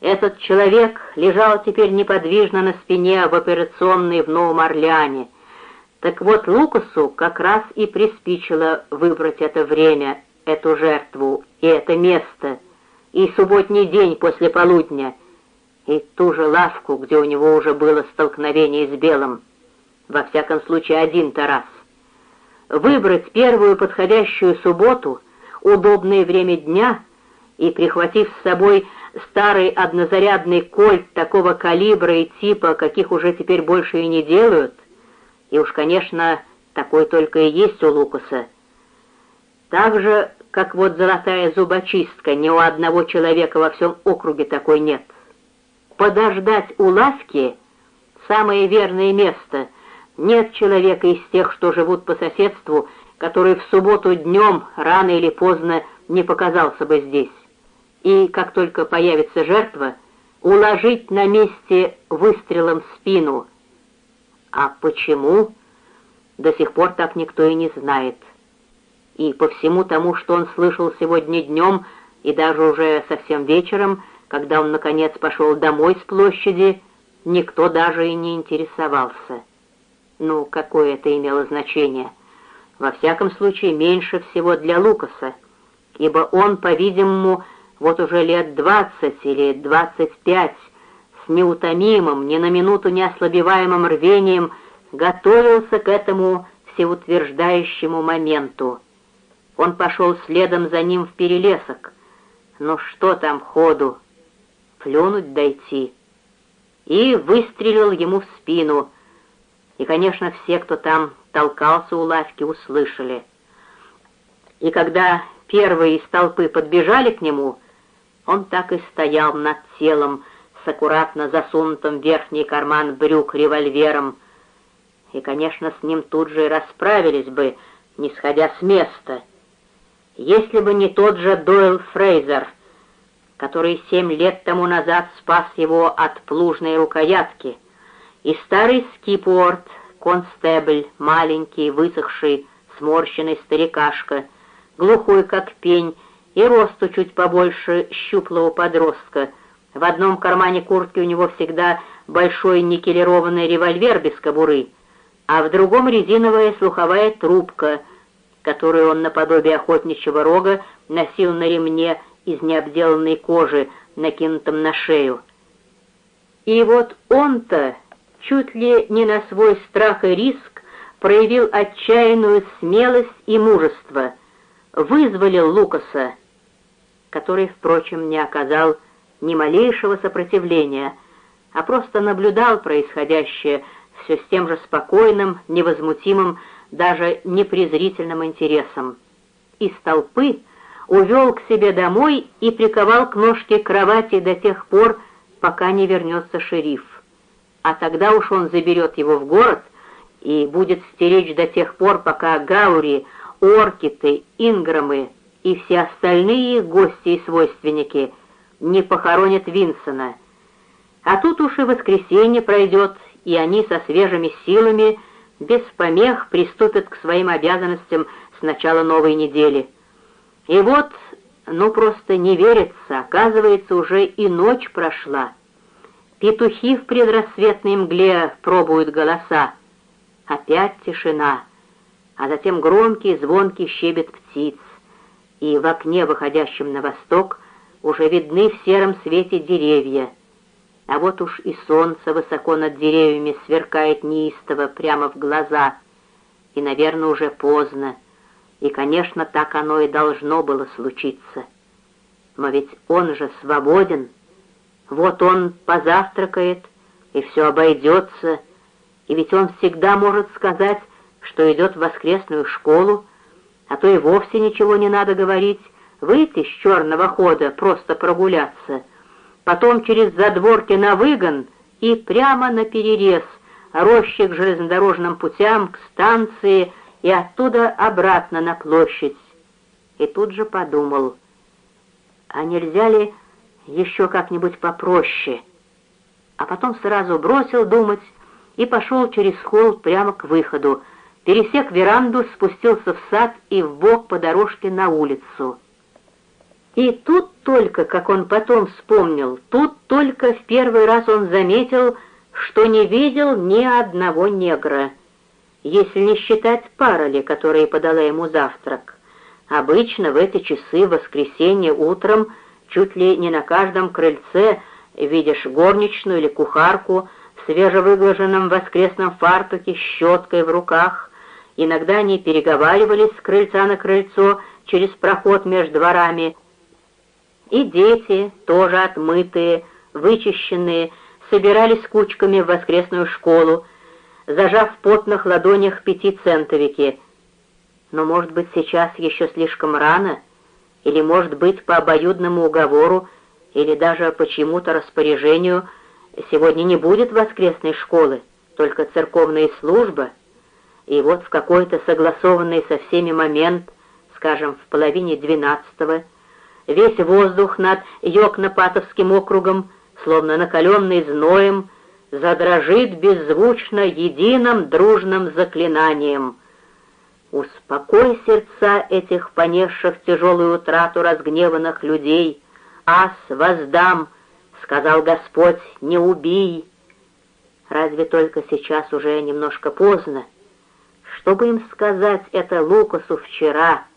Этот человек лежал теперь неподвижно на спине в операционной в Новом Орлеане. Так вот, Лукасу как раз и приспичило выбрать это время, эту жертву и это место, и субботний день после полудня, и ту же лавку, где у него уже было столкновение с Белым. Во всяком случае, один-то раз. Выбрать первую подходящую субботу, удобное время дня и, прихватив с собой старый однозарядный кольт такого калибра и типа, каких уже теперь больше и не делают, и уж, конечно, такой только и есть у Лукаса, так же, как вот золотая зубочистка, ни у одного человека во всем округе такой нет. Подождать у лавки — самое верное место. Нет человека из тех, что живут по соседству, который в субботу днем, рано или поздно, не показался бы здесь. И как только появится жертва, уложить на месте выстрелом в спину. А почему? До сих пор так никто и не знает и по всему тому, что он слышал сегодня днем и даже уже совсем вечером, когда он, наконец, пошел домой с площади, никто даже и не интересовался. Ну, какое это имело значение? Во всяком случае, меньше всего для Лукаса, ибо он, по-видимому, вот уже лет двадцать или двадцать пять с неутомимым, ни на минуту не ослабеваемым рвением готовился к этому всеутверждающему моменту. Он пошел следом за ним в перелесок. Ну что там ходу? Плюнуть дойти. И выстрелил ему в спину. И, конечно, все, кто там толкался у лавки, услышали. И когда первые из толпы подбежали к нему, он так и стоял над телом, с аккуратно засунутым в верхний карман брюк револьвером. И, конечно, с ним тут же и расправились бы, не сходя с места — если бы не тот же Дойл Фрейзер, который семь лет тому назад спас его от плужной рукоятки, и старый Скипуорт, констебль, маленький, высохший, сморщенный старикашка, глухой как пень и росту чуть побольше щуплого подростка. В одном кармане куртки у него всегда большой никелированный револьвер без кобуры, а в другом резиновая слуховая трубка — которую он наподобие охотничьего рога носил на ремне из необделанной кожи, накинутом на шею. И вот он-то, чуть ли не на свой страх и риск, проявил отчаянную смелость и мужество, вызволил Лукаса, который, впрочем, не оказал ни малейшего сопротивления, а просто наблюдал происходящее все с тем же спокойным, невозмутимым, даже непрезрительным интересом. Из толпы увел к себе домой и приковал к ножке кровати до тех пор, пока не вернется шериф. А тогда уж он заберет его в город и будет стеречь до тех пор, пока Гаури, Оркиты, Инграмы и все остальные гости и свойственники не похоронят Винсона. А тут уж и воскресенье пройдет, и они со свежими силами без помех приступят к своим обязанностям с начала новой недели. И вот, ну просто не верится, оказывается, уже и ночь прошла. Петухи в предрассветной мгле пробуют голоса. Опять тишина, а затем громкий звонкий щебет птиц. И в окне, выходящем на восток, уже видны в сером свете деревья — а вот уж и солнце высоко над деревьями сверкает неистово прямо в глаза. И, наверное, уже поздно. И, конечно, так оно и должно было случиться. Но ведь он же свободен. Вот он позавтракает, и все обойдется. И ведь он всегда может сказать, что идет в воскресную школу, а то и вовсе ничего не надо говорить, выйти с черного хода, просто прогуляться — потом через задворки на выгон и прямо на перерез, рощи к железнодорожным путям, к станции и оттуда обратно на площадь. И тут же подумал, а нельзя ли еще как-нибудь попроще? А потом сразу бросил думать и пошел через холл прямо к выходу, пересек веранду, спустился в сад и вбок по дорожке на улицу. И тут только, как он потом вспомнил, тут только в первый раз он заметил, что не видел ни одного негра, если не считать пароли, которые подала ему завтрак. Обычно в эти часы в воскресенье утром чуть ли не на каждом крыльце видишь горничную или кухарку в свежевыглаженном воскресном фартуке с щеткой в руках. Иногда они переговаривались с крыльца на крыльцо через проход между дворами. И дети, тоже отмытые, вычищенные, собирались кучками в воскресную школу, зажав в потных ладонях пятицентовики. Но, может быть, сейчас еще слишком рано, или, может быть, по обоюдному уговору, или даже по чьему-то распоряжению сегодня не будет воскресной школы, только церковная служба, и вот в какой-то согласованный со всеми момент, скажем, в половине двенадцатого, весь воздух над Йокнопатовским округом, словно накаленный зноем, задрожит беззвучно единым дружным заклинанием. Успокой сердца этих понесших тяжелую утрату разгневанных людей, ас воздам, сказал Господь, не убий. Разве только сейчас уже немножко поздно? Чтобы им сказать это Лукасу вчера —